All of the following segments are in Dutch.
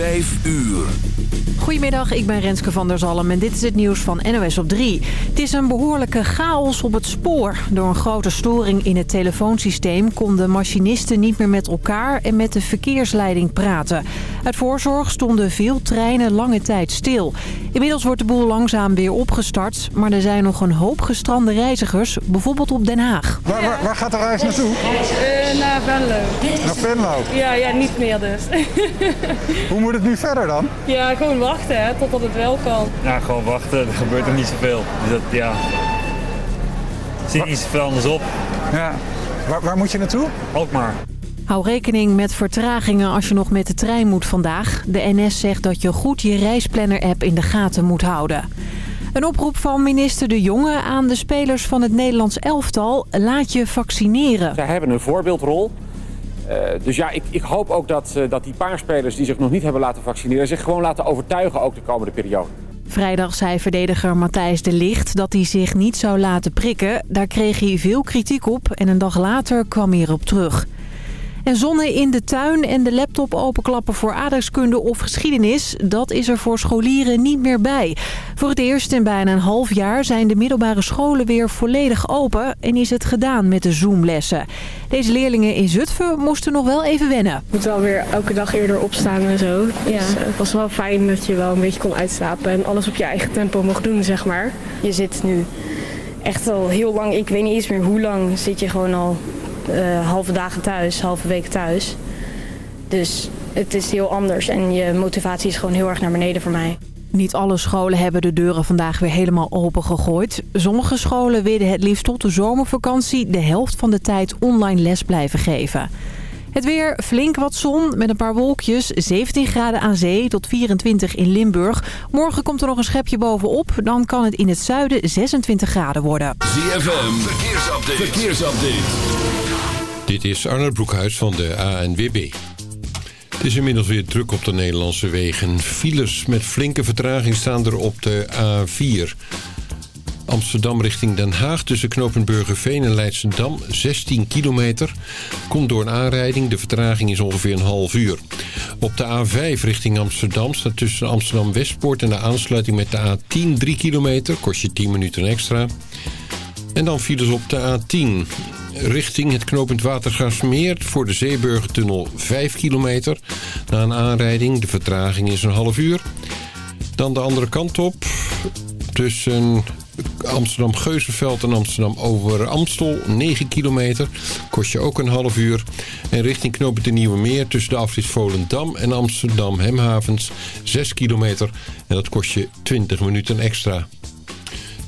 Vijf uur. Goedemiddag, ik ben Renske van der Zalm en dit is het nieuws van NOS op 3. Het is een behoorlijke chaos op het spoor. Door een grote storing in het telefoonsysteem konden machinisten niet meer met elkaar en met de verkeersleiding praten. Uit voorzorg stonden veel treinen lange tijd stil. Inmiddels wordt de boel langzaam weer opgestart, maar er zijn nog een hoop gestrande reizigers, bijvoorbeeld op Den Haag. Waar, waar, waar gaat de reis naartoe? Uh, naar Venlo. Naar Venlo? Ja, ja, niet meer dus. Hoe moet het nu verder dan? Ja, gewoon wachten hè, totdat het wel kan. Ja, gewoon wachten. Er gebeurt er niet zoveel. Dus dat, ja... Er zit niet zoveel anders op. Ja. Waar, waar moet je naartoe? Alkmaar. Hou rekening met vertragingen als je nog met de trein moet vandaag. De NS zegt dat je goed je reisplanner-app in de gaten moet houden. Een oproep van minister De Jonge aan de spelers van het Nederlands elftal. Laat je vaccineren. Zij hebben een voorbeeldrol. Uh, dus ja, ik, ik hoop ook dat, uh, dat die paar spelers die zich nog niet hebben laten vaccineren... zich gewoon laten overtuigen ook de komende periode. Vrijdag zei verdediger Matthijs de Licht dat hij zich niet zou laten prikken. Daar kreeg hij veel kritiek op en een dag later kwam hij erop terug. En zonnen in de tuin en de laptop openklappen voor aardrijkskunde of geschiedenis... dat is er voor scholieren niet meer bij. Voor het eerst in bijna een half jaar zijn de middelbare scholen weer volledig open... en is het gedaan met de Zoomlessen. Deze leerlingen in Zutphen moesten nog wel even wennen. Je moet wel weer elke dag eerder opstaan en zo. Ja. Dus, uh, het was wel fijn dat je wel een beetje kon uitslapen... en alles op je eigen tempo mocht doen, zeg maar. Je zit nu echt al heel lang, ik weet niet eens meer hoe lang, zit je gewoon al uh, halve dagen thuis, halve week thuis. Dus het is heel anders en je motivatie is gewoon heel erg naar beneden voor mij. Niet alle scholen hebben de deuren vandaag weer helemaal open gegooid. Sommige scholen willen het liefst tot de zomervakantie de helft van de tijd online les blijven geven. Het weer, flink wat zon met een paar wolkjes. 17 graden aan zee tot 24 in Limburg. Morgen komt er nog een schepje bovenop. Dan kan het in het zuiden 26 graden worden. ZFM, verkeersupdate. verkeersupdate. Dit is Arnold Broekhuis van de ANWB. Het is inmiddels weer druk op de Nederlandse wegen. Files met flinke vertraging staan er op de A4. Amsterdam richting Den Haag tussen Knopenburgerveen en Leidsendam 16 kilometer. Komt door een aanrijding, de vertraging is ongeveer een half uur. Op de A5 richting Amsterdam staat tussen Amsterdam Westpoort en de aansluiting met de A10 3 kilometer. Kost je 10 minuten extra. En dan files op de A10 richting het knooppunt Watergasmeer voor de Zeeburgertunnel 5 kilometer. Na een aanrijding, de vertraging is een half uur. Dan de andere kant op, tussen Amsterdam-Geuzenveld en Amsterdam over Amstel, 9 kilometer. Kost je ook een half uur. En richting knooppunt de Nieuwe Meer tussen de afrit Volendam en Amsterdam-Hemhavens, 6 kilometer. En dat kost je 20 minuten extra.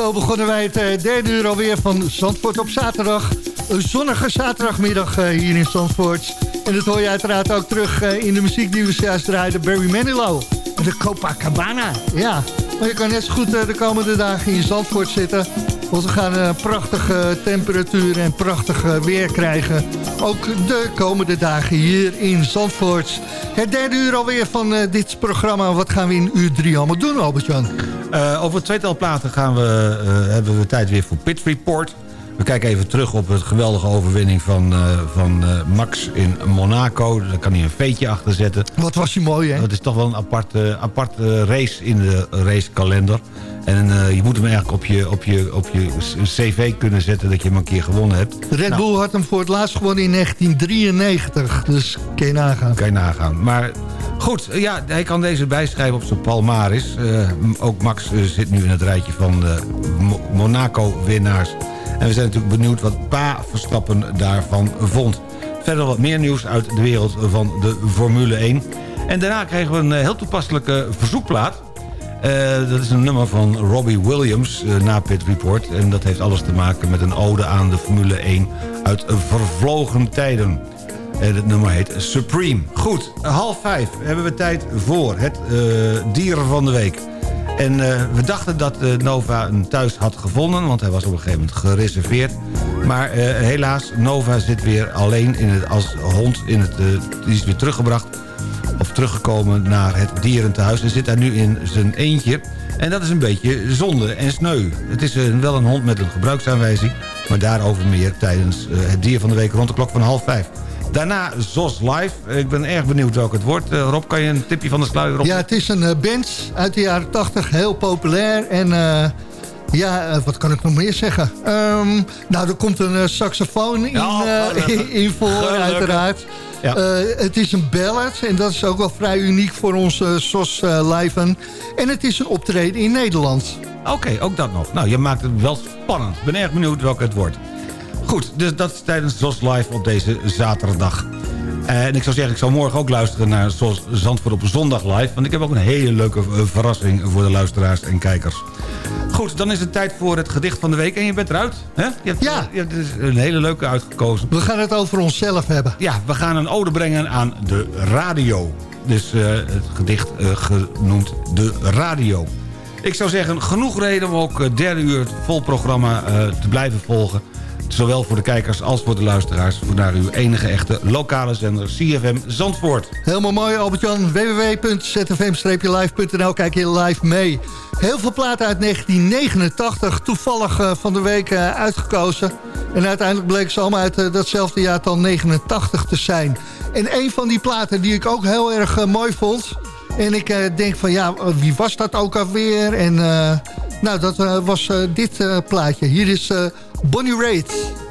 Zo begonnen wij het eh, derde uur alweer van Zandvoort op zaterdag. Een zonnige zaterdagmiddag eh, hier in Zandvoort. En dat hoor je uiteraard ook terug eh, in de muziek die we zojuist draaiden. Barry Manilow. De Copacabana. Ja, maar je kan net zo goed de komende dagen in Zandvoort zitten. Want we gaan een prachtige temperatuur en prachtig weer krijgen. Ook de komende dagen hier in Zandvoort. Het derde uur alweer van dit programma. Wat gaan we in uur drie allemaal doen, Albert-Jan? Over het tweetal platen gaan we, hebben we tijd weer voor Pit Report. We kijken even terug op het geweldige overwinning van, uh, van Max in Monaco. Daar kan hij een veetje achter zetten. Wat was hij mooi, hè? Dat is toch wel een aparte, aparte race in de racekalender. En je moet hem eigenlijk op je, op, je, op je cv kunnen zetten dat je hem een keer gewonnen hebt. Red Nou, Bull had hem voor het laatst gewonnen in 1993. Dus kun je nagaan. Kan je nagaan. Maar goed, ja, hij kan deze bijschrijven op zijn palmaris. Ook Max zit nu in het rijtje van Mo Monaco-winnaars. En we zijn natuurlijk benieuwd wat Pa Verstappen daarvan vond. Verder wat meer nieuws uit de wereld van de Formule 1. En daarna kregen we een heel toepasselijke verzoekplaat. dat is een nummer van Robbie Williams na Pit Report. En dat heeft alles te maken met een ode aan de Formule 1 uit vervlogen tijden. En het nummer heet Supreme. Goed, half vijf hebben we tijd voor het uh, dieren van de week. En uh, we dachten dat uh, Nova een thuis had gevonden... want hij was op een gegeven moment gereserveerd. Maar helaas, Nova zit weer alleen in het, als hond. In het, die is weer teruggebracht of teruggekomen naar het dierentehuis... en zit daar nu in zijn eentje... En dat is een beetje zonde en sneu. Het is wel een hond met een gebruiksaanwijzing... maar daarover meer tijdens het dier van de week rond de klok van half vijf. Daarna ZOS Live. Ik ben erg benieuwd welk het wordt. Uh, Rob, kan je een tipje van de sluier op? Ja, het is een uh, band uit de jaren 80, heel populair. En uh, ja, wat kan ik nog meer zeggen? Um, nou, er komt een saxofoon in, ja, in, in voor, Gelukkig. uiteraard. Ja. het is een ballad en dat is ook wel vrij uniek voor onze SOS Live. En het is een optreden in Nederland. Oké, okay, ook dat nog. Nou, je maakt het wel spannend. Ik ben erg benieuwd welke het wordt. Goed, dus dat is tijdens ZOS Live op deze zaterdag. En ik zou zeggen, ik zal morgen ook luisteren naar ZOS Zandvoort op zondag live. Want ik heb ook een hele leuke verrassing voor de luisteraars en kijkers. Goed, dan is het tijd voor het gedicht van de week. En je bent eruit, hè? Je hebt, ja. Je hebt dus een hele leuke uitgekozen. We gaan het over onszelf hebben. Ja, we gaan een ode brengen aan de radio. Dus uh, het gedicht uh, genoemd De Radio. Ik zou zeggen, genoeg reden om ook derde uur het vol programma uh, te blijven volgen Zowel voor de kijkers als voor de luisteraars. Voor naar uw enige echte lokale zender CFM Zandvoort. Helemaal mooi Albert-Jan. www.zfm-live.nl Kijk je live mee. Heel veel platen uit 1989. Toevallig eh, van de week eh, uitgekozen. En uiteindelijk bleek ze allemaal uit uh, datzelfde jaartal 89 te zijn. En een van die platen die ik ook heel erg mooi vond... En ik denk van ja, wie was dat ook alweer? En nou, dat was dit plaatje. Hier is Bonnie Raitt.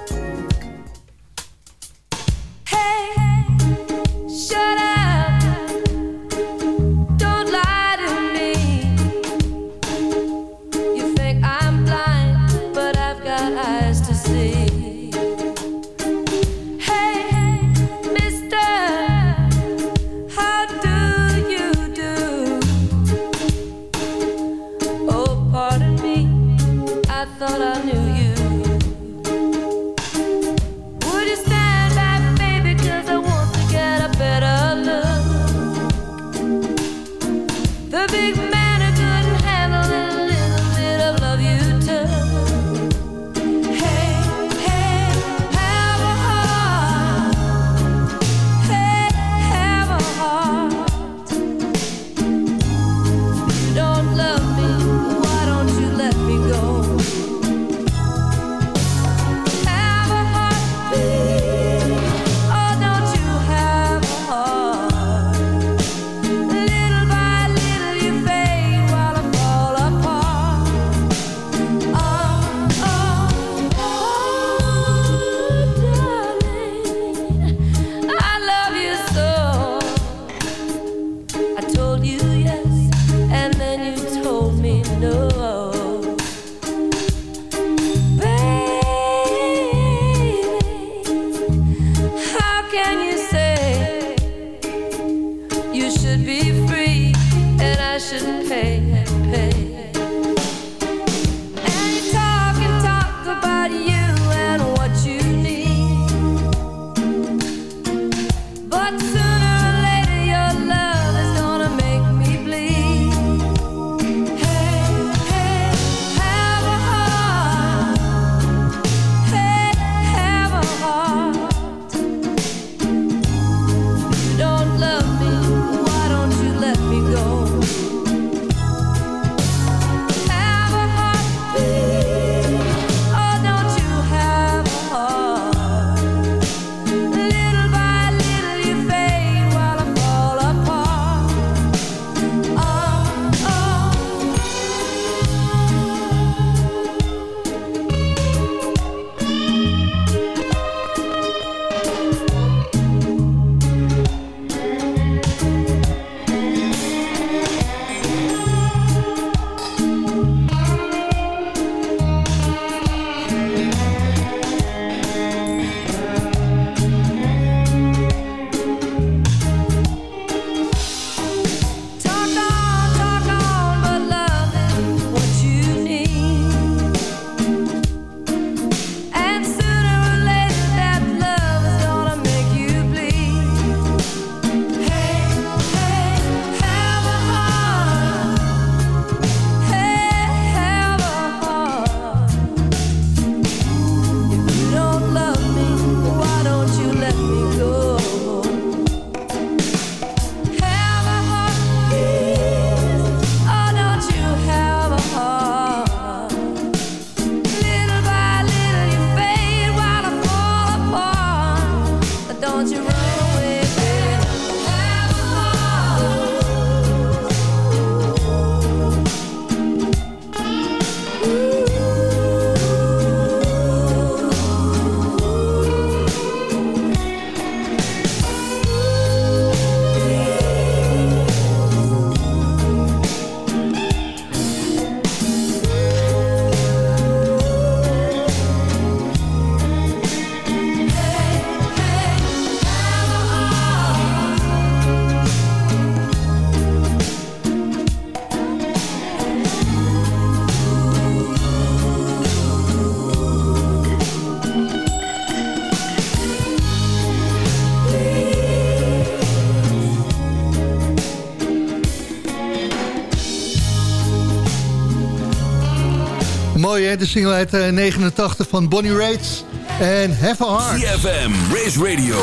De single uit eh, 89 van Bonnie Raids. en Have a Heart. CFM, Race Radio,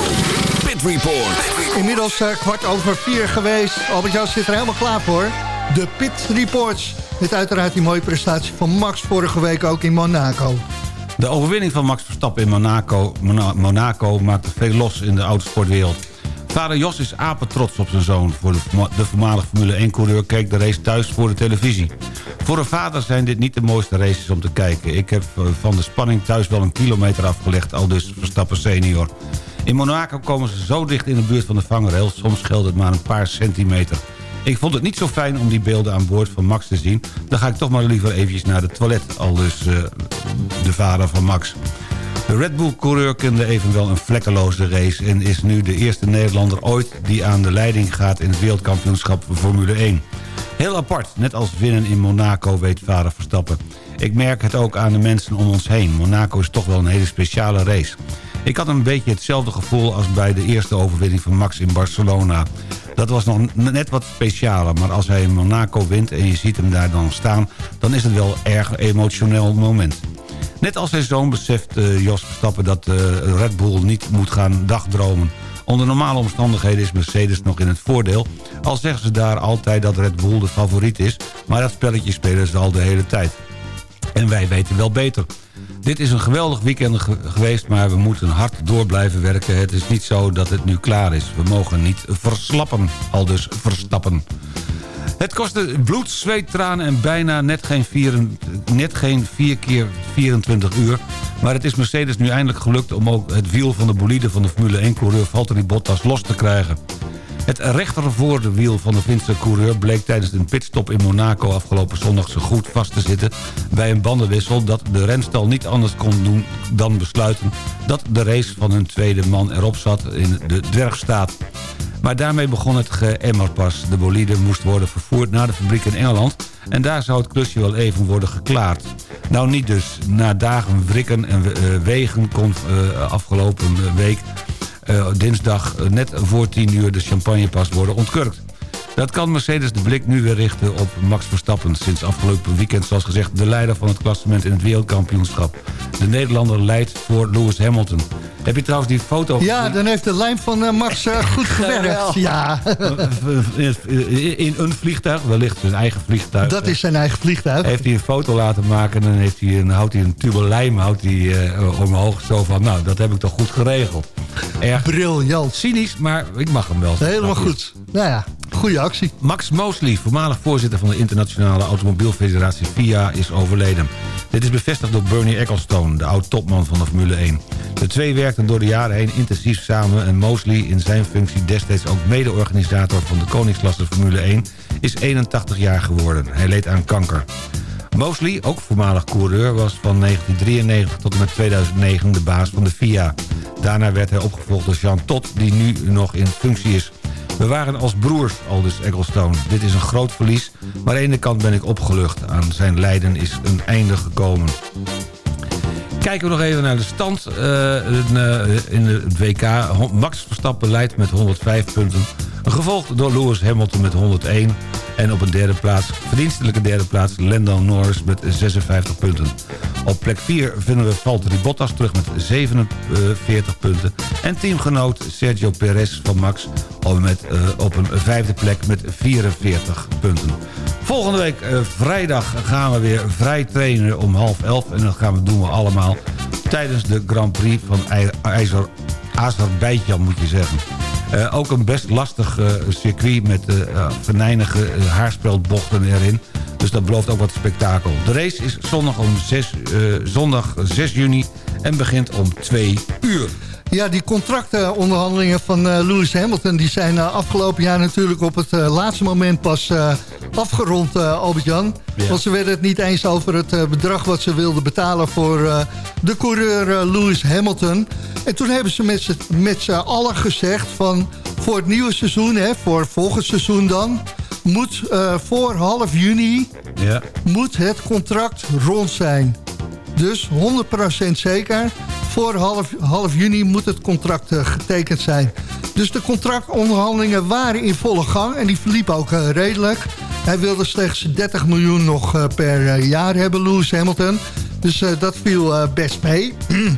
Pit Report. Inmiddels uh, kwart over vier geweest. Albert zit er helemaal klaar voor. De Pit Reports. Met uiteraard die mooie prestatie van Max vorige week ook in Monaco. De overwinning van Max Verstappen in Monaco, Monaco maakt veel los in de autosportwereld. Vader Jos is apetrots op zijn zoon. Voor de, de Formule 1-coureur keek de race thuis voor de televisie. Voor een vader zijn dit niet de mooiste races om te kijken. Ik heb eh, van de spanning thuis wel een kilometer afgelegd, al dus Verstappen senior. In Monaco komen ze zo dicht in de buurt van de vangrail... soms scheelt het maar een paar centimeter. Ik vond het niet zo fijn om die beelden aan boord van Max te zien. Dan ga ik toch maar liever eventjes naar de toilet, al dus eh, de vader van Max. De Red Bull-coureur kende evenwel een vlekkeloze race... en is nu de eerste Nederlander ooit die aan de leiding gaat... in het wereldkampioenschap Formule 1. Heel apart, net als winnen in Monaco, weet vader Verstappen. Ik merk het ook aan de mensen om ons heen. Monaco is toch wel een hele speciale race. Ik had een beetje hetzelfde gevoel als bij de eerste overwinning van Max in Barcelona. Dat was nog net wat specialer, maar als hij in Monaco wint... en je ziet hem daar dan staan, dan is het wel een erg emotioneel moment. Net als zijn zoon beseft eh, Jos Verstappen dat eh, Red Bull niet moet gaan dagdromen. Onder normale omstandigheden is Mercedes nog in het voordeel... al zeggen ze daar altijd dat Red Bull de favoriet is... maar dat spelletje spelen ze al de hele tijd. En wij weten wel beter. Dit is een geweldig weekend ge- geweest, maar we moeten hard door blijven werken. Het is niet zo dat het nu klaar is. We mogen niet verslappen, al dus verstappen. Het kostte bloed, zweet, tranen en bijna net geen, vier, net geen 4 keer 24 uur. Maar het is Mercedes nu eindelijk gelukt om ook het wiel van de bolide van de Formule 1-coureur Valtteri Bottas los te krijgen. Het rechtervoorwiel van de Finse coureur bleek tijdens een pitstop in Monaco afgelopen zondag zo goed vast te zitten bij een bandenwissel dat de renstal niet anders kon doen dan besluiten dat de race van hun tweede man erop zat in de dwergstaat. Maar daarmee begon het geëmmer pas. De bolide moest worden vervoerd naar de fabriek in Engeland... en daar zou het klusje wel even worden geklaard. Nou niet dus. Na dagen wrikken en eh, wegen kon eh, afgelopen week... eh, dinsdag net voor 10 uur de champagnepas worden ontkurkt. Dat kan Mercedes de blik nu weer richten op Max Verstappen. Sinds afgelopen weekend, zoals gezegd, de leider van het klassement in het wereldkampioenschap. De Nederlander leidt voor Lewis Hamilton. Heb je trouwens die foto Ja, dan heeft de lijn van eh, Max eh, goed gewerkt. Ja, in een vliegtuig, wellicht zijn eigen vliegtuig. dat is zijn eigen vliegtuig. Heeft hij een foto laten maken en dan heeft hij een, houdt hij een tube lijm houdt hij, eh, omhoog. Zo van, nou, dat heb ik toch goed geregeld. Erg Briljant. cynisch, maar ik mag hem wel. Helemaal goed. Nou ja, goede Max Mosley, voormalig voorzitter van de internationale automobielfederatie FIA, is overleden. Dit is bevestigd door Bernie Ecclestone, de oud-topman van de Formule 1. De twee werkten door de jaren heen intensief samen... en Mosley, in zijn functie destijds ook mede-organisator van de koningsklasse Formule 1... is 81 jaar geworden. Hij leed aan kanker. Mosley, ook voormalig coureur, was van 1993 tot en met 2009 de baas van de FIA. Daarna werd hij opgevolgd door Jean Todt, die nu nog in functie is. We waren als broers, aldus Ecclestone. Dit is een groot verlies, maar aan de ene kant ben ik opgelucht. Aan zijn lijden is een einde gekomen. Kijken we nog even naar de stand eh, in, eh, in het WK. Max Verstappen leidt met 105 punten. Gevolgd door Lewis Hamilton met 101. En op een derde plaats, verdienstelijke derde plaats... Lando Norris met 56 punten. Op plek 4 vinden we Valtteri Bottas terug met 47 punten. En teamgenoot Sergio Perez van Max met, eh, op een vijfde plek met 44 punten. Volgende week eh, vrijdag gaan we weer vrij trainen om half elf. En dat gaan we doen we allemaal tijdens de Grand Prix van IJ- IJzer, Azerbeidzjan moet je zeggen. Eh, ook een best lastig eh, circuit met venijnige haarspeldbochten erin. Dus dat belooft ook wat spektakel. De race is zondag, om 6, eh, zondag 6 juni en begint om 2 uur. Ja, die contractonderhandelingen van eh, Lewis Hamilton... die zijn eh, afgelopen jaar natuurlijk op het eh, laatste moment pas afgerond, Albert-Jan. Ja. Want ze werden het niet eens over het bedrag wat ze wilden betalen... voor de coureur Lewis Hamilton. En toen hebben ze met z'n- met z'n allen gezegd van... voor het nieuwe seizoen, hè, voor volgend seizoen dan... moet voor half juni Ja. moet het contract rond zijn. Dus 100% zeker. Voor half, half juni moet het contract eh, getekend zijn. Dus de contractonderhandelingen waren in volle gang. En die verliep ook eh, redelijk. Hij wilde slechts 30 miljoen nog eh, per jaar hebben, Lewis Hamilton. Dus dat viel best mee.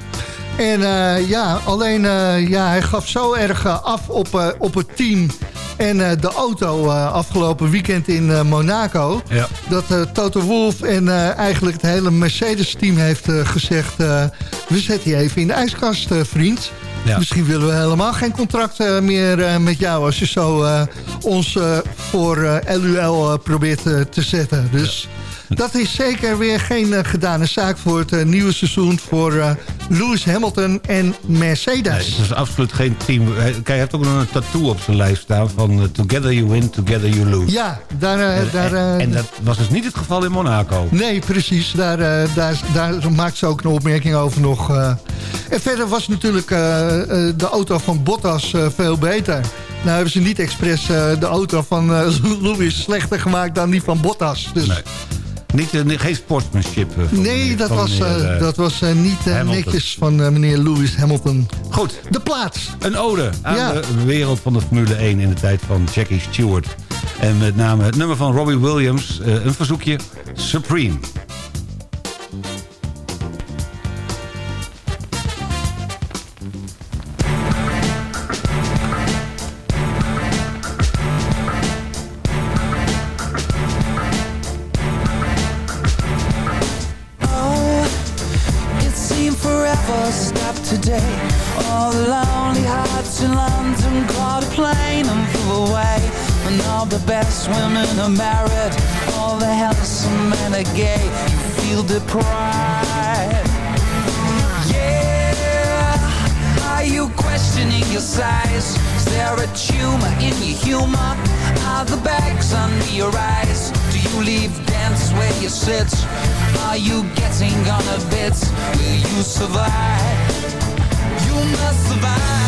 En ja, alleen ja, hij gaf zo erg af op, op het team en eh, de auto eh, afgelopen weekend in eh, Monaco. Ja. Dat Toto Wolff en eigenlijk het hele Mercedes-team heeft gezegd... we zetten je even in de ijskast, vriend. Ja. Misschien willen we helemaal geen contract meer met jou... als je zo ons voor LUL probeert te zetten. Dus dat is zeker weer geen eh, gedane zaak voor het eh, nieuwe seizoen... voor eh, Lewis Hamilton en Mercedes. Nee, het is absoluut geen team. Kijk, hij heeft ook nog een tattoo op zijn lijf staan van... Together you win, together you lose. Ja, daar... eh, daar en, en dat was dus niet het geval in Monaco. Nee, precies. Daar, daar, daar maakt ze ook een opmerking over nog. En verder was natuurlijk de auto van Bottas veel beter. Nou hebben ze niet expres de auto van Lewis slechter gemaakt dan die van Bottas. Dus Nee. Niet, eh, geen sportsmanship. eh, nee, meneer- dat was, meneer, eh, eh, dat was eh, niet eh, netjes van eh, meneer Lewis Hamilton. Goed, De plaats. een ode aan Ja. de wereld van de Formule 1 in de tijd van Jackie Stewart. En met name het nummer van Robbie Williams, eh, een verzoekje, Supreme. Survive? You must survive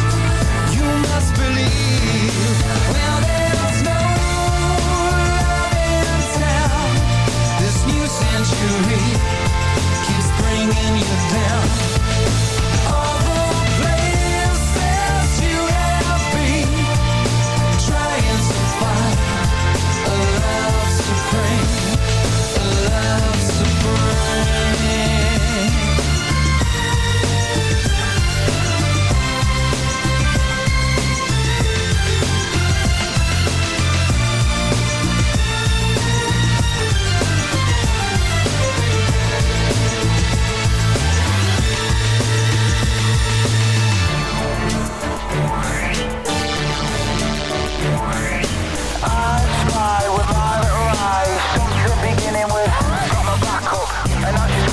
Keeps bringing you down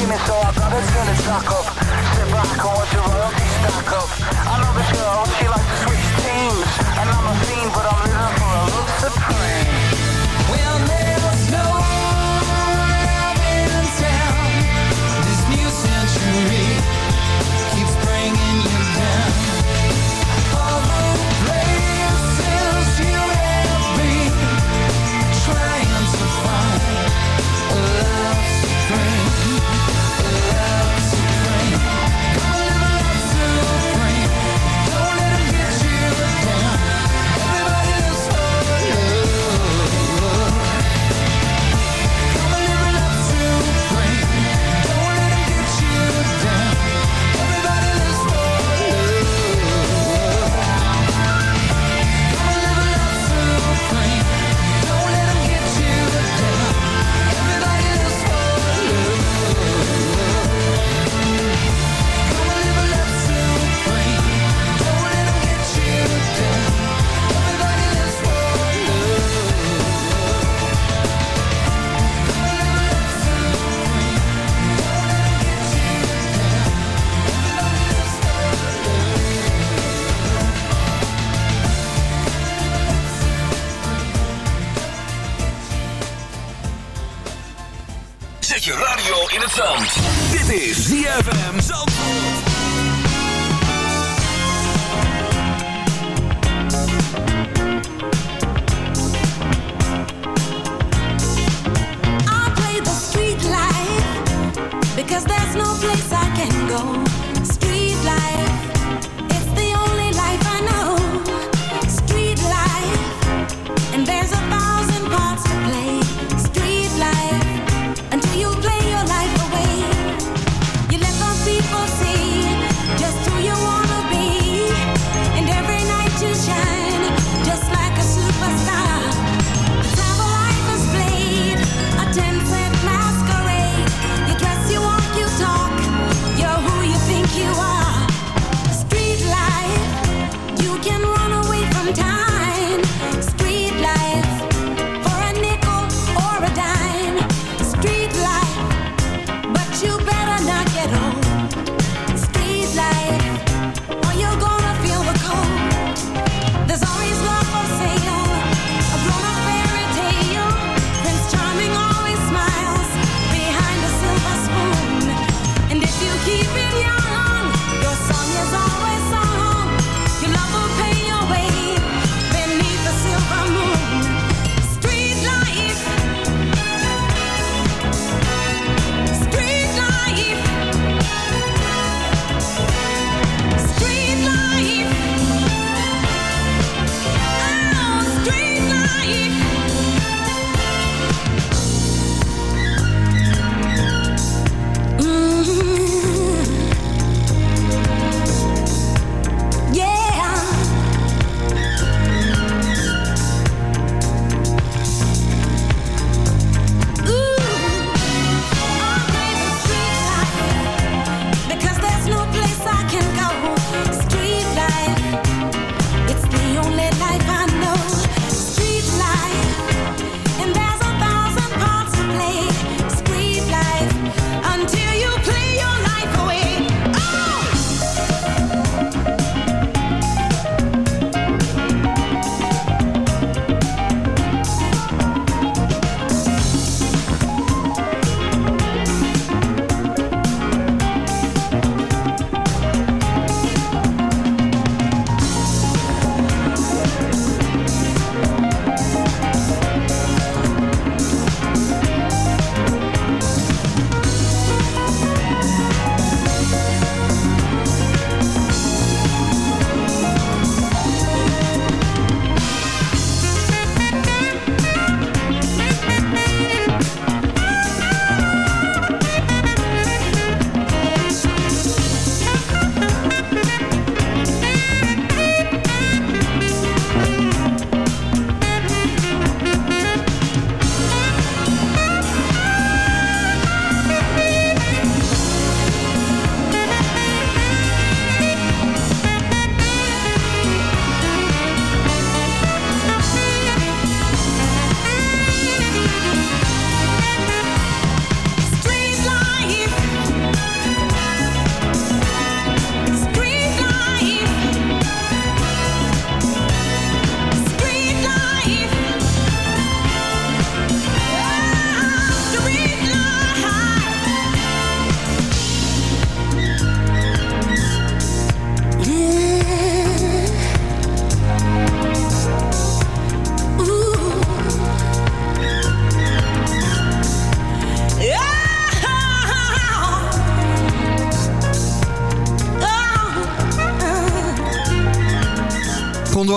Skimming so I gotta turn the track up. Sit back and watch the royalty stack up. I know this girl, she likes to switch teams. And I'm a fiend but I'm living for a love supreme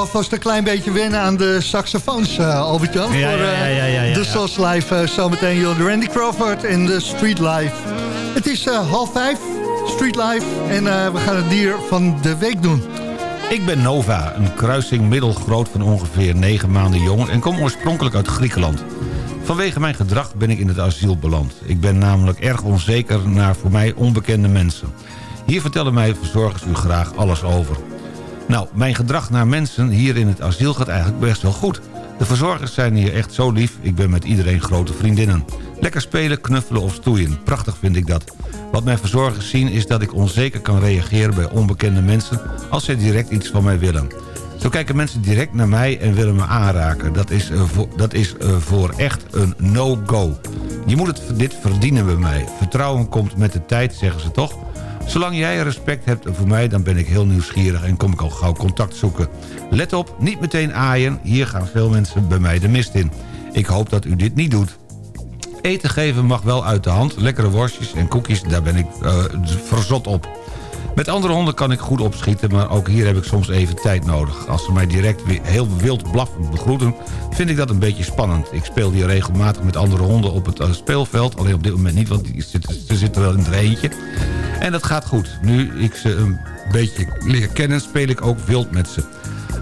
alvast een klein beetje wennen aan de saxofoons, eh Albert-Jan. Ja, voor ja, ja, ja, de SOS Live eh, zometeen. joh. Randy Crawford en de Street Life. Het is eh, half vijf, Street Life. En eh, we gaan het dier van de week doen. Ik ben Nova, een kruising middelgroot van ongeveer 9 maanden jong... en kom oorspronkelijk uit Griekenland. Vanwege mijn gedrag ben ik in het asiel beland. Ik ben namelijk erg onzeker naar voor mij onbekende mensen. Hier vertellen mij verzorgers u graag alles over. Nou, mijn gedrag naar mensen hier in het asiel gaat eigenlijk best wel goed. De verzorgers zijn hier echt zo lief, ik ben met iedereen grote vriendinnen. Lekker spelen, knuffelen of stoeien, prachtig vind ik dat. Wat mijn verzorgers zien is dat ik onzeker kan reageren bij onbekende mensen... als zij direct iets van mij willen. Zo kijken mensen direct naar mij en willen me aanraken. Dat is, eh, voor, dat is eh, voor echt een no-go. Je moet het, dit verdienen bij mij. Vertrouwen komt met de tijd, zeggen ze toch? Zolang jij respect hebt voor mij, dan ben ik heel nieuwsgierig... en kom ik al gauw contact zoeken. Let op, niet meteen aaien. Hier gaan veel mensen bij mij de mist in. Ik hoop dat u dit niet doet. Eten geven mag wel uit de hand. Lekkere worstjes en koekjes, daar ben ik uh, verzot op. Met andere honden kan ik goed opschieten, maar ook hier heb ik soms even tijd nodig. Als ze mij direct heel wild blaffend begroeten, vind ik dat een beetje spannend. Ik speel hier regelmatig met andere honden op het uh, speelveld. Alleen op dit moment niet, want ze zitten wel in het eentje. En dat gaat goed. Nu ik ze een beetje leer kennen, speel ik ook wild met ze.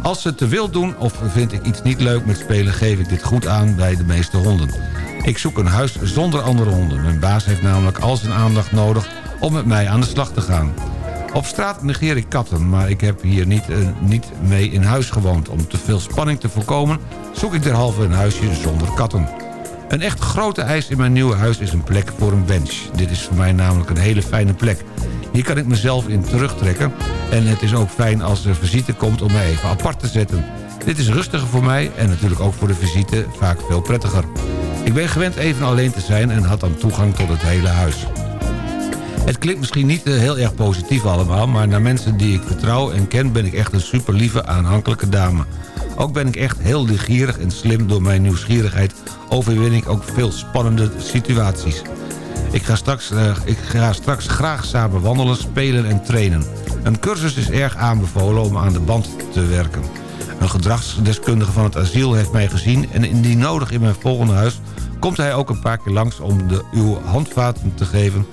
Als ze te wild doen of vind ik iets niet leuk met spelen... geef ik dit goed aan bij de meeste honden. Ik zoek een huis zonder andere honden. Mijn baas heeft namelijk al zijn aandacht nodig om met mij aan de slag te gaan. Op straat negeer ik katten, maar ik heb hier niet, uh, niet mee in huis gewoond. Om te veel spanning te voorkomen zoek ik derhalve een huisje zonder katten. Een echt grote eis in mijn nieuwe huis is een plek voor een bench. Dit is voor mij namelijk een hele fijne plek. Hier kan ik mezelf in terugtrekken. En het is ook fijn als er visite komt om mij even apart te zetten. Dit is rustiger voor mij en natuurlijk ook voor de visite vaak veel prettiger. Ik ben gewend even alleen te zijn en had dan toegang tot het hele huis. Het klinkt misschien niet heel erg positief allemaal... maar naar mensen die ik vertrouw en ken... ben ik echt een super lieve, aanhankelijke dame. Ook ben ik echt heel liegierig en slim door mijn nieuwsgierigheid... overwin ik ook veel spannende situaties. Ik ga, straks, uh, ik ga straks graag samen wandelen, spelen en trainen. Een cursus is erg aanbevolen om aan de band te werken. Een gedragsdeskundige van het asiel heeft mij gezien... en indien nodig in mijn volgende huis... komt hij ook een paar keer langs om de, uw handvaten te geven...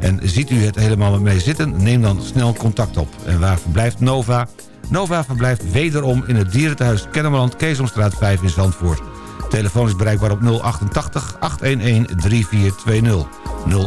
En ziet u het helemaal met mij zitten, neem dan snel contact op. En waar verblijft Nova? Nova verblijft wederom in het dierentehuis Kennemerland... Keesomstraat 5 in Zandvoort. Telefoon is bereikbaar op 088 811 3420.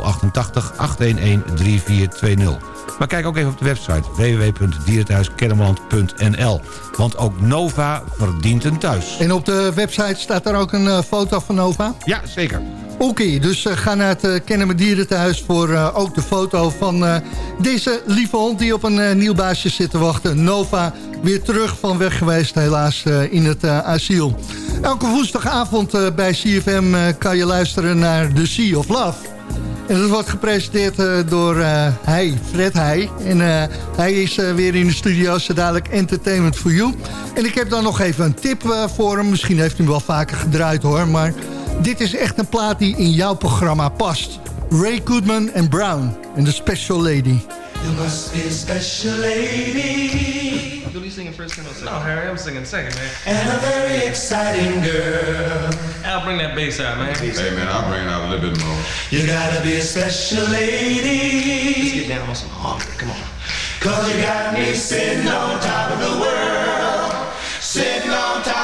088 811 3420. Maar kijk ook even op de website www.dierenthuiskennemerland.nl. Want ook Nova verdient een thuis. En op de website staat er ook een uh, foto van Nova? Ja, zeker. Oké, dus uh, ga naar het uh, Kennemer Dierenthuis voor uh, ook de foto van deze lieve hond... die op een nieuw baasje zit te wachten. Nova, weer terug van weg geweest helaas in het asiel. Elke woensdagavond bij CFM kan je luisteren naar The Sea of Love... En dat wordt gepresenteerd door hij, Fred Heij. En hij is weer in de studio, zo dadelijk Entertainment for You. En ik heb dan nog even een tip voor hem. Misschien heeft hij hem wel vaker gedraaid hoor. Maar dit is echt een plaat die in jouw programma past. Ray Goodman en Brown en The Special Lady. You must be a special lady. You'll be singing first and No, Harry, I'm singing second, man. And a very exciting girl. I'll bring that bass out, man. Hey, man, I'll bring it out a little bit more. You gotta be a special lady. Let's get down on some harmony. Come on. Cause you got me sitting on top of the world. Sitting on top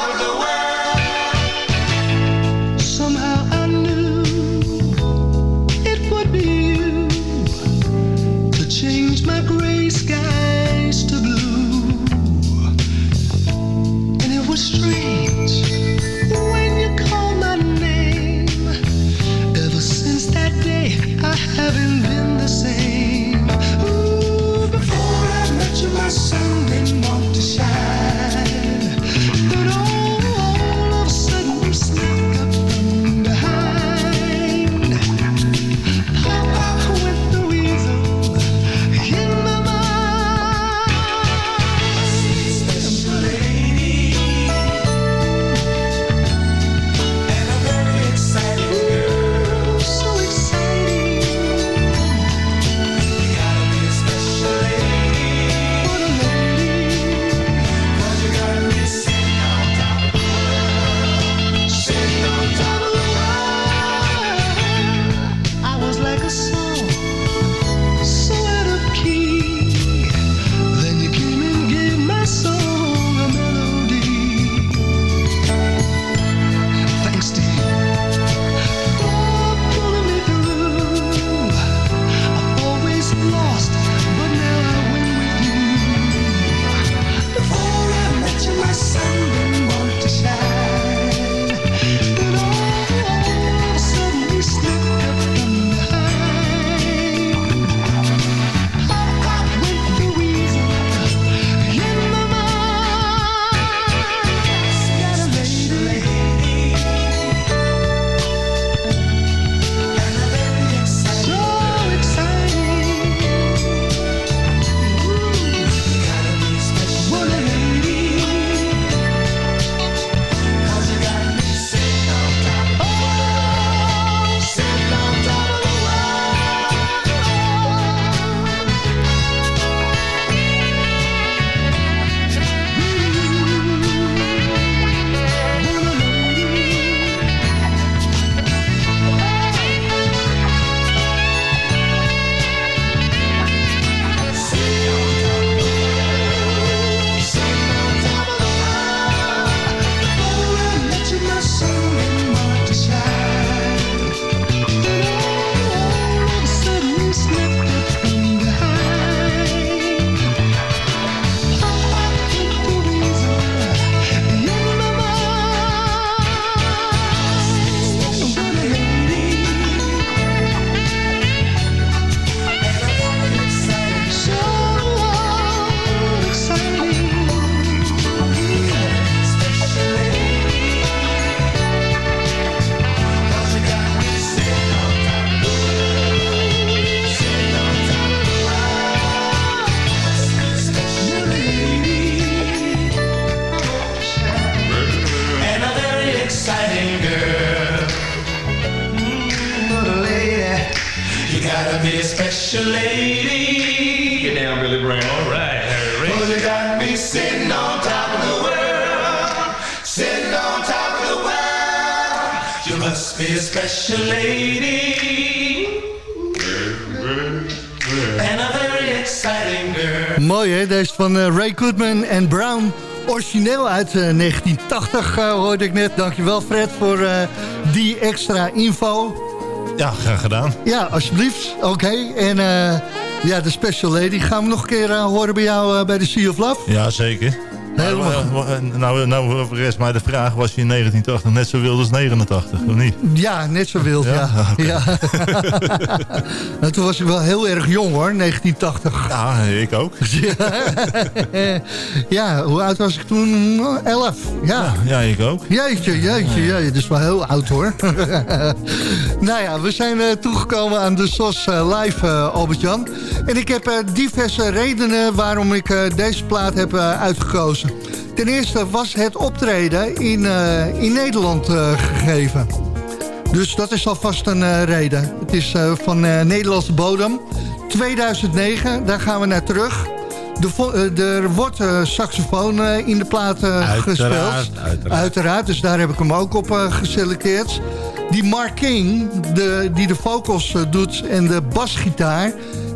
en Brown. Origineel uit eh, 1980 eh, hoorde ik net. Dankjewel Fred voor eh, die extra info. Ja, graag gedaan. Ja, alsjeblieft. Oké. En eh, ja, de Special Lady gaan we nog een keer eh, horen bij jou eh, bij de Sea of Love. Ja, zeker. Helemaal. Nou, eh, nou, nou rest mij de vraag, was je in 1980 net zo wild als 89, of niet? Ja, net zo wild, ja. ja. nou, toen was ik wel heel erg jong hoor, 1980. Ja, ik ook. ja, hoe oud was ik toen? 11. Ja. Ja, ik ook. Jeetje, jeetje, jeetje. Is wel heel oud hoor. nou ja, we zijn eh, toegekomen aan de SOS eh, Live, eh, Albert-Jan. En ik heb eh, diverse redenen waarom ik eh, deze plaat heb eh, uitgekozen. Ten eerste was het optreden in, eh, in Nederland eh, gegeven. Dus dat is alvast een eh, reden. Het is van Nederlandse bodem. 2009, daar gaan we naar terug. De er wordt saxofoon in de plaat Uiteraard, gespeeld. uiteraard. Uiteraard, dus daar heb ik hem ook op geselecteerd. Die Mark King, de, die de vocals doet en de basgitaar...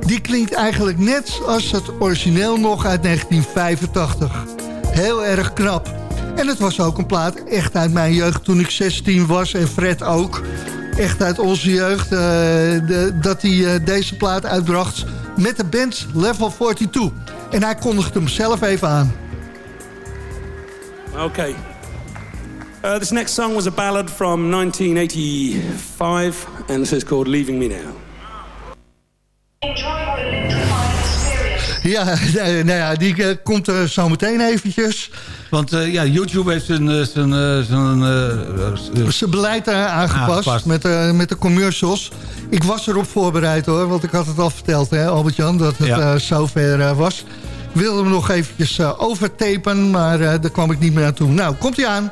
die klinkt eigenlijk net als het origineel nog uit 1985. Heel erg knap. En het was ook een plaat echt uit mijn jeugd toen ik 16 was en Fred ook. Echt uit onze jeugd eh, de, dat hij eh, deze plaat uitbracht met de band Level 42. En hij kondigde hem zelf even aan. Okay. Uh, this next song was a ballad from 1985, and this is called Leaving Me Now. Ja, nou ja, die eh, komt er zo meteen eventjes. Want eh, ja, YouTube heeft zijn, eh, zijn, zijn Zijn beleid aangepast, Aangepast. Met, eh, met de commercials. Ik was erop voorbereid hoor, want ik had het al verteld, Albert-Jan, dat het Ja. zover was. Ik wilde hem nog eventjes overtapen, maar daar kwam ik niet meer naartoe. Nou, komt hij aan.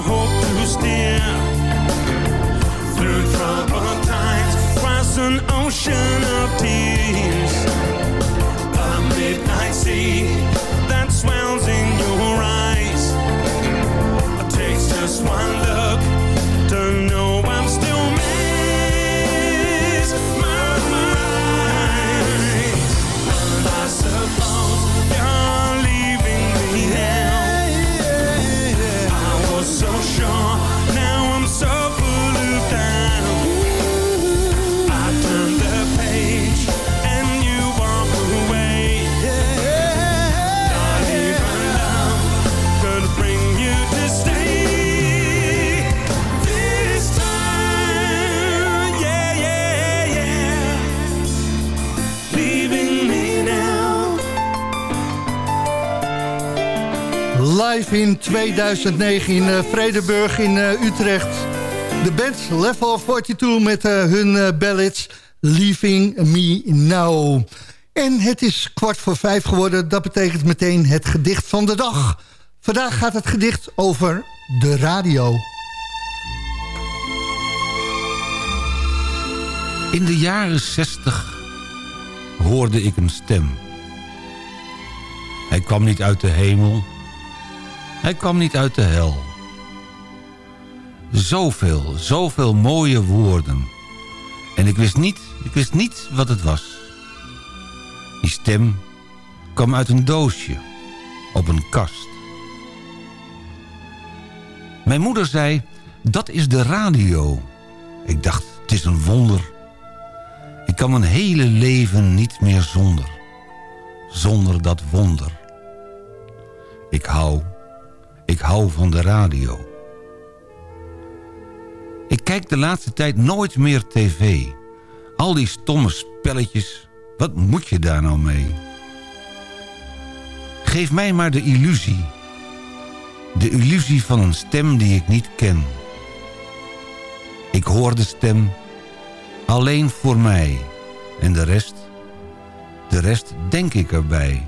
hope to steer through troubled times. Cries an ocean of tears. A midnight sea that swells in your eyes. It takes just one look. In 2009 in eh, Vredenburg in eh, Utrecht. De band Level 42 met eh, hun ballads Leaving Me Now. En het is kwart voor vijf geworden. Dat betekent meteen het gedicht van de dag. Vandaag gaat het gedicht over de radio. In de jaren zestig hoorde ik een stem. Hij kwam niet uit de hemel. Hij kwam niet uit de hel. Zoveel, zoveel mooie woorden. En ik wist niet, ik wist niet wat het was. Die stem kwam uit een doosje op een kast. Mijn moeder zei, dat is de radio. Ik dacht, het is een wonder. Ik kan mijn hele leven niet meer zonder. Zonder dat wonder. Ik hou, ik hou van de radio. Ik kijk de laatste tijd nooit meer tv. Al die stomme spelletjes, wat moet je daar nou mee? Geef mij maar de illusie. De illusie van een stem die ik niet ken. Ik hoor de stem alleen voor mij. En de rest, de rest denk ik erbij.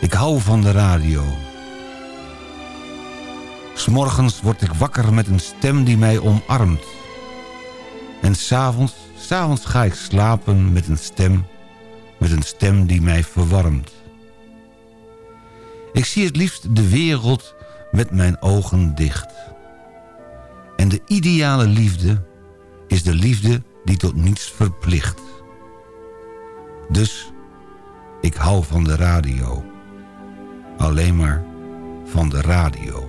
Ik hou van de radio. S'morgens word ik wakker met een stem die mij omarmt. En s'avonds, s'avonds ga ik slapen met een stem, met een stem die mij verwarmt. Ik zie het liefst de wereld met mijn ogen dicht. En de ideale liefde is de liefde die tot niets verplicht. Dus, ik hou van de radio. Alleen maar van de radio.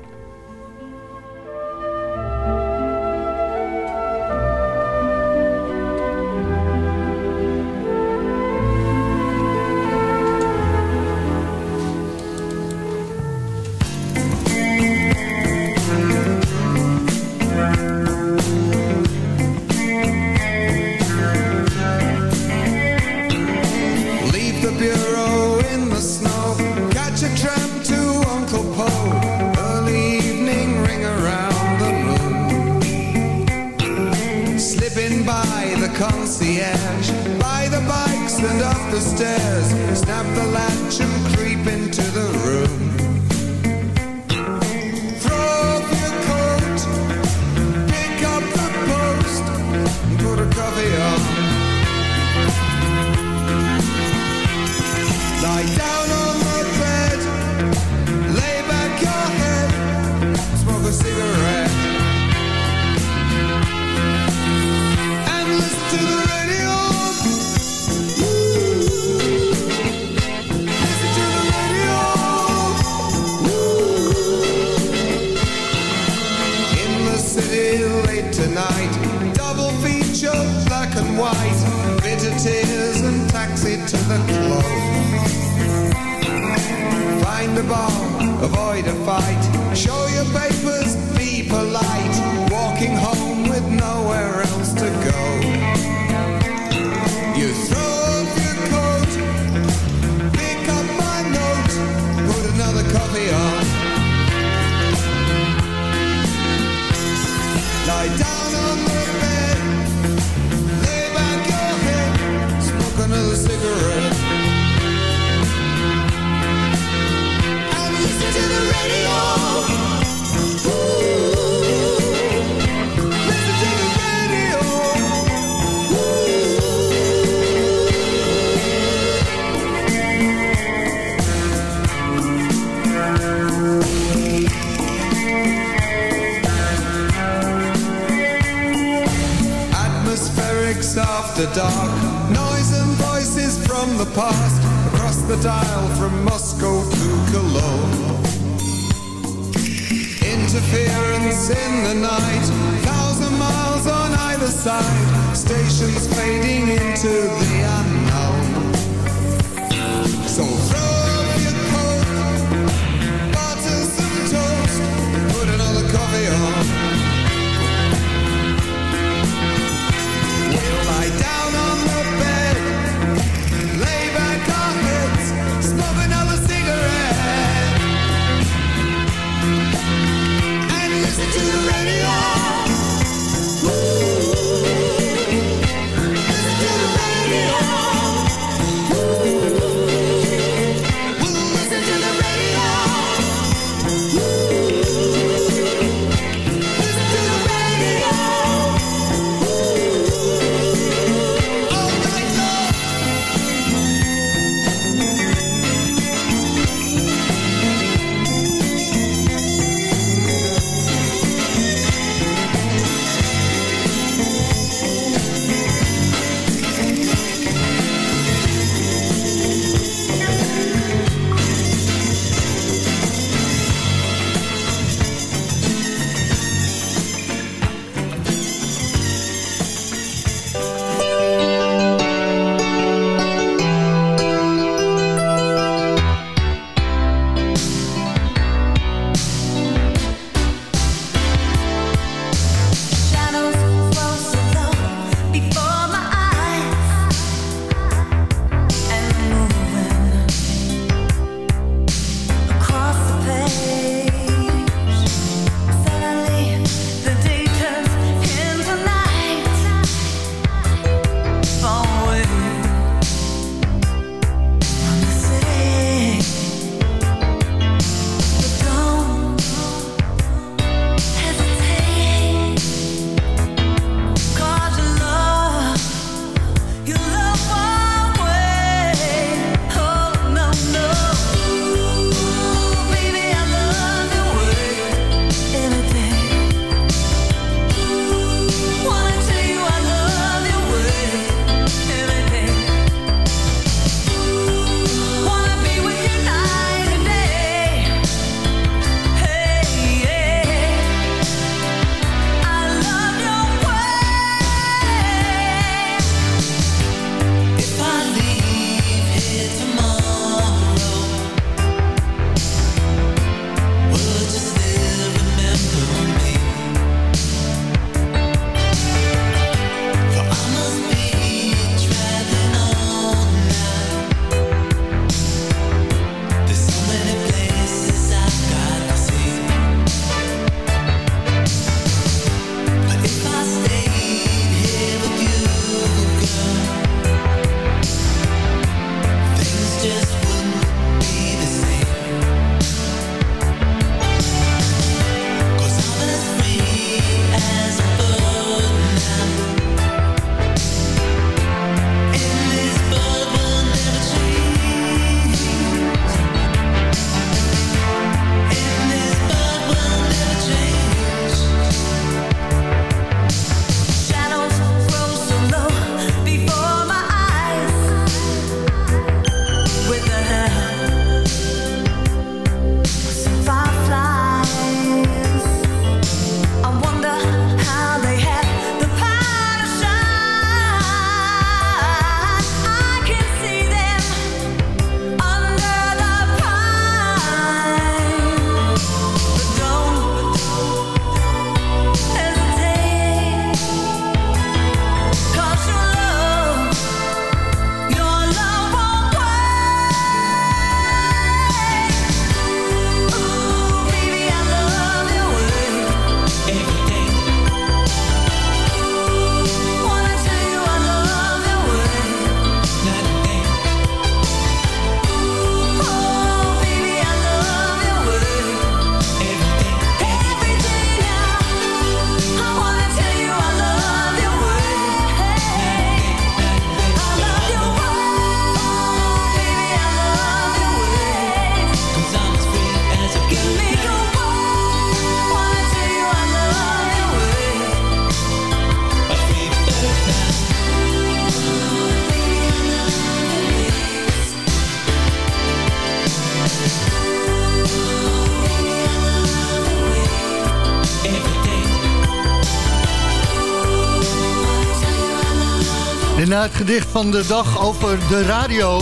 Gedicht van de dag over de radio...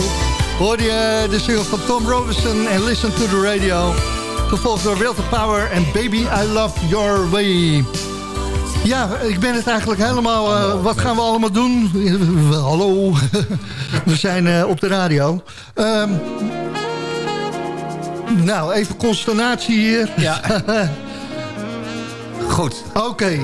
hoorde je de single van Tom Robinson en Listen to the Radio. Gevolgd door the Power en Baby I Love Your Way. Ja, ik ben het eigenlijk helemaal... eh, wat gaan we allemaal doen? Hallo, we zijn eh, op de radio. Ehm, nou, even consternatie hier. Ja. Goed. Oké.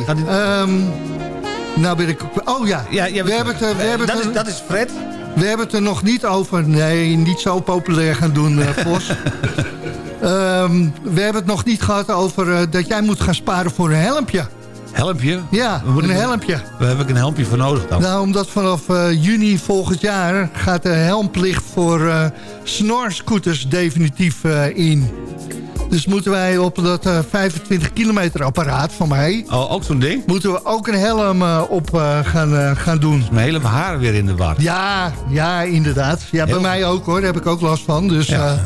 Nou ben ik... Oh ja, Ja, we hebben het, eh, we hebben dat, het, is, dat is Fred. we hebben het er nog niet over. Nee, niet zo populair gaan doen, eh Vos. Ehm, we hebben het nog niet gehad over eh, dat jij moet gaan sparen voor een helmpje. Helmpje? Ja, een ik- helmpje. Waar heb ik een helmpje voor nodig dan? Nou, omdat vanaf eh, juni volgend jaar gaat de helmplicht voor eh snorscooters definitief eh, in. Dus moeten wij op dat eh, 25 kilometer apparaat van mij... Oh, ook zo'n ding? Moeten we ook een helm eh, op eh, gaan, eh, gaan doen. Mijn hele haar weer in de war. Ja, ja, inderdaad. Ja, bij mij ook hoor. Daar heb ik ook last van. Dus ja,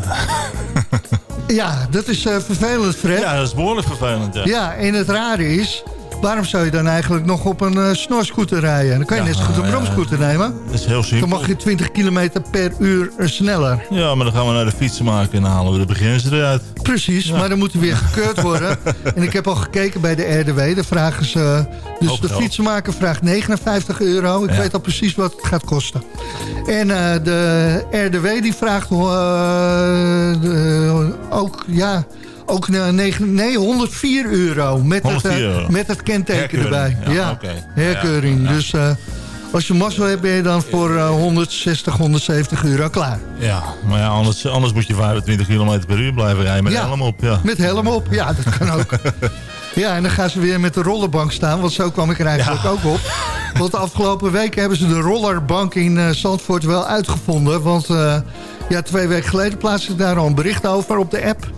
ja dat is eh, vervelend, Fred. Ja, dat is behoorlijk vervelend. Ja. Ja, en het rare is... waarom zou je dan eigenlijk nog op een eh, snorscooter rijden? Dan kan je Ja, net zo goed een bromscooter nemen. Dat is heel simpel. Dan mag je 20 kilometer per uur sneller. Ja, maar dan gaan we naar de fietsen maken en dan halen we de beginselen eruit. Precies, maar dan moet hij weer gekeurd worden. en ik heb al gekeken bij de RDW. Daar vragen ze... Dus Hoog de geld. fietsenmaker vraagt 59 euro. Ik Ja. weet al precies wat het gaat kosten. En eh, de RDW die vraagt eh, de- ook... Ja, ook eh, negen- nee, 104 euro. Met, het, 104 eh, euro. met het kenteken Herkeuring, erbij. ja, oké. herkeuring. Dus eh, als je mazzel hebt, ben je dan voor eh, 160, 170 euro klaar. Ja, maar ja, anders, anders moet je 25 km per uur blijven rijden met Ja. helm op. Ja. Met helm op, ja, dat kan ook. ja, en dan gaan ze weer met de rollerbank staan, want zo kwam ik er eigenlijk Ja. ook op. Want de afgelopen weken hebben ze de rollerbank in eh, Zandvoort wel uitgevonden. Want ja, twee weken geleden plaatste ik daar al een bericht over op de app.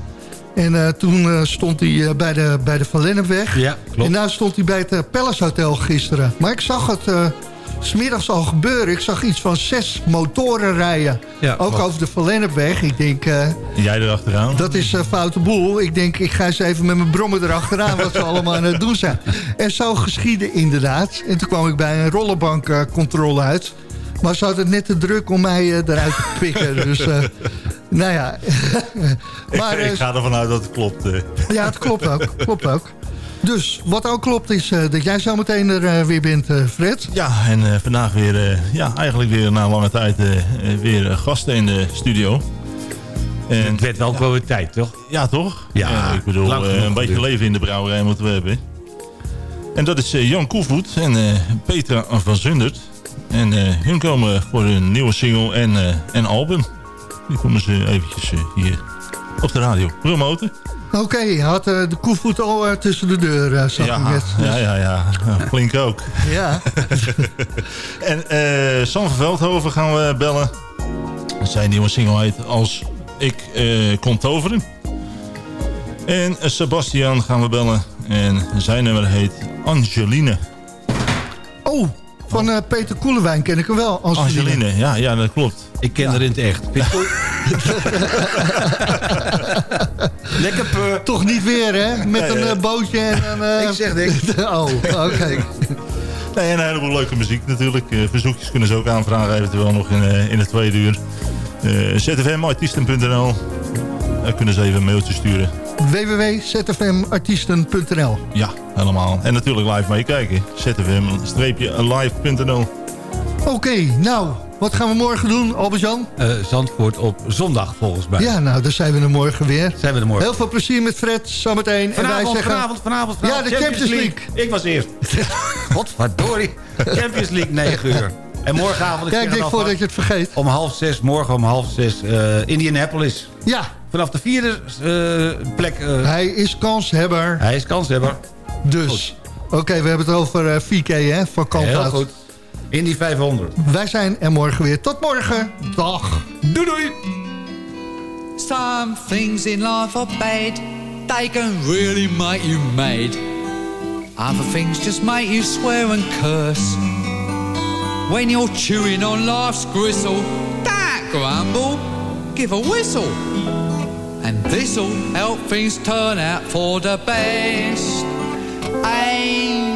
En eh, toen eh, stond hij eh, bij, de, bij de Van Lennepweg. Ja, klopt. En nu stond hij bij het Palace Hotel gisteren. Maar ik zag het smiddags al gebeuren. Ik zag iets van zes motoren rijden. Ja, ook wat- over de Van Lennepweg. Ik denk... En jij erachteraan. dat is een foute boel. Ik denk, ik ga eens even met mijn brommen erachteraan... wat ze allemaal aan het doen zijn. En zo geschiedde inderdaad. En toen kwam ik bij een rollerbankcontrole uit. Maar ze hadden het net te druk om mij eruit te pikken. Dus, nou ja. maar, ik, ik eh, ga ervan uit dat het klopt. eh. ja, het klopt ook. Klopt ook. Dus wat ook klopt is eh, dat jij zo meteen er weer bent, eh, Fred. Ja, en eh, vandaag weer, eh, ja, eigenlijk weer na lange tijd weer gasten in de studio. En, Het werd wel wel weer tijd, toch? ja, toch? Ja, ik bedoel, eh, een beetje leven in de brouwerij moeten we hebben. En dat is Jan Koevoet en eh, Petra van Zundert. En eh, hun komen voor een nieuwe single en, eh, en album. Die komen ze eventjes eh, hier op de radio promoten. Oké, je had eh, de koevoet al eh, tussen de deur, eh, zag ik Ja, net. Dus- ja, ja, ja. Ja, Flink ook. ja. En eh Sam van Veldhoven gaan we bellen. Zijn nieuwe single heet Als ik kon toveren. En Sebastian gaan we bellen. En zijn nummer heet Angeline. Oh, van eh, Peter Koelewijn ken ik hem wel. Angeline. Angeline, ja, ja dat klopt. Ik ken haar in het echt. Lekker pur. Toch niet weer, hè? Met Nee, een eh. bootje en een... eh, Ik zeg niks. oh, oké. Nee, en een heleboel leuke muziek natuurlijk. Eh, verzoekjes kunnen ze ook aanvragen eventueel nog in, in het tweede uur. Eh zfmartiesten.nl Daar kunnen ze even een mailtje sturen. www.zfmartiesten.nl Ja, helemaal. En natuurlijk live meekijken. zfm-live.nl Oké, nou, wat gaan we morgen doen, Albert-Jan? Eh, Zandvoort op zondag volgens mij. Ja, nou, dan zijn we er morgen weer. Zijn we er morgen. Heel veel plezier met Fred, zometeen. en wij Vanavond, zeggen... vanavond, vanavond, Ja, vanavond. de Champions League. Ik was eerst. Godverdorie. Champions League, 9 uur. En morgenavond... Kijk, voordat alvast, je het vergeet. Om half zes, morgen om half zes, eh, Indianapolis. Ja, Vanaf de vierde eh, plek. hij is kanshebber. hij is kanshebber. Dus, oké, we hebben het over VK, hè, van Heel Kalmthout. Goed. Indy 500. Wij zijn er morgen weer. Tot morgen. Dag. Doei doei. Some things in life are bad. They can really make you mad. Other things just make you swear and curse. When you're chewing on life's gristle, don't grumble, give a whistle. And this'll help things turn out for the best. And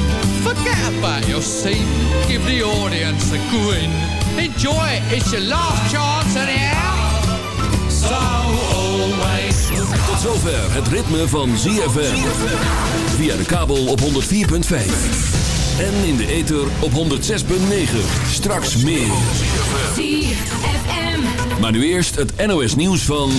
Forget about your scene, give the audience a grin. Enjoy it, it's your last chance anyhow. So always Tot zover het ritme van ZFM. Via de kabel op 104.5. En in de ether op 106.9. Straks meer. Maar nu eerst het NOS nieuws van...